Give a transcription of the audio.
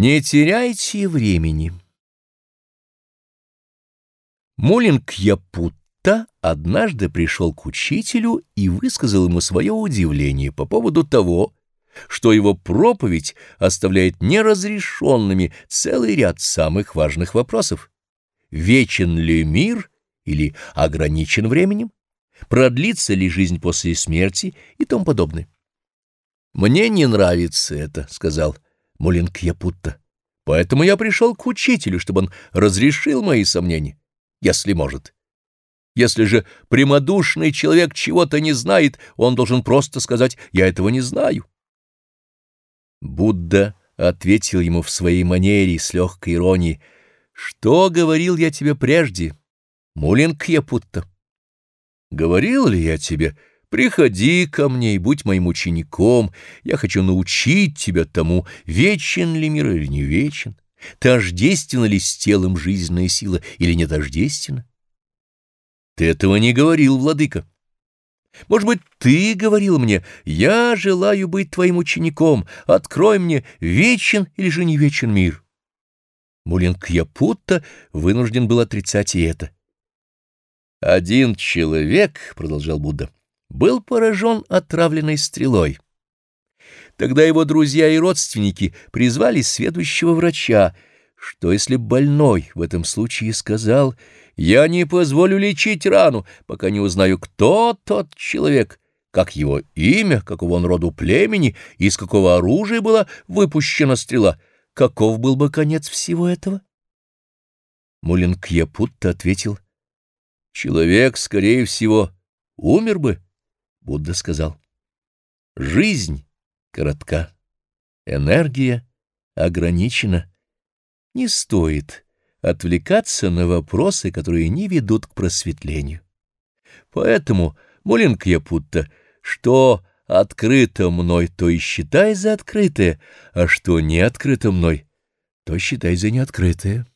Не теряйте времени. Мулинг Япутта однажды пришел к учителю и высказал ему свое удивление по поводу того, что его проповедь оставляет неразрешенными целый ряд самых важных вопросов. Вечен ли мир или ограничен временем? Продлится ли жизнь после смерти и тому подобное? «Мне не нравится это», — сказал Мулинг Япутта. «Поэтому я пришел к учителю, чтобы он разрешил мои сомнения, если может». Если же прямодушный человек чего-то не знает, он должен просто сказать «я этого не знаю». Будда ответил ему в своей манере с легкой иронией, «Что говорил я тебе прежде, Мулинг Япутта? Говорил ли я тебе, приходи ко мне и будь моим учеником, я хочу научить тебя тому, вечен ли мир или не вечен, тождественна ли с телом жизненная сила или не тождественна? Ты этого не говорил, владыка. Может быть, ты говорил мне, я желаю быть твоим учеником, открой мне, вечен или же не вечен мир. Мулинг Япутта вынужден был отрицать и это. Один человек, — продолжал Будда, — был поражен отравленной стрелой. Тогда его друзья и родственники призвали сведущего врача, что если больной в этом случае сказал «Я не позволю лечить рану, пока не узнаю, кто тот человек», как его имя, какого он роду племени, из какого оружия была выпущена стрела, каков был бы конец всего этого? Мулинг Япутта ответил, «Человек, скорее всего, умер бы», — Будда сказал. «Жизнь коротка, энергия ограничена. Не стоит» отвлекаться на вопросы, которые не ведут к просветлению. Поэтому, Мулинг Япутта, что открыто мной, то и считай за открытое, а что не открыто мной, то считай за неоткрытое.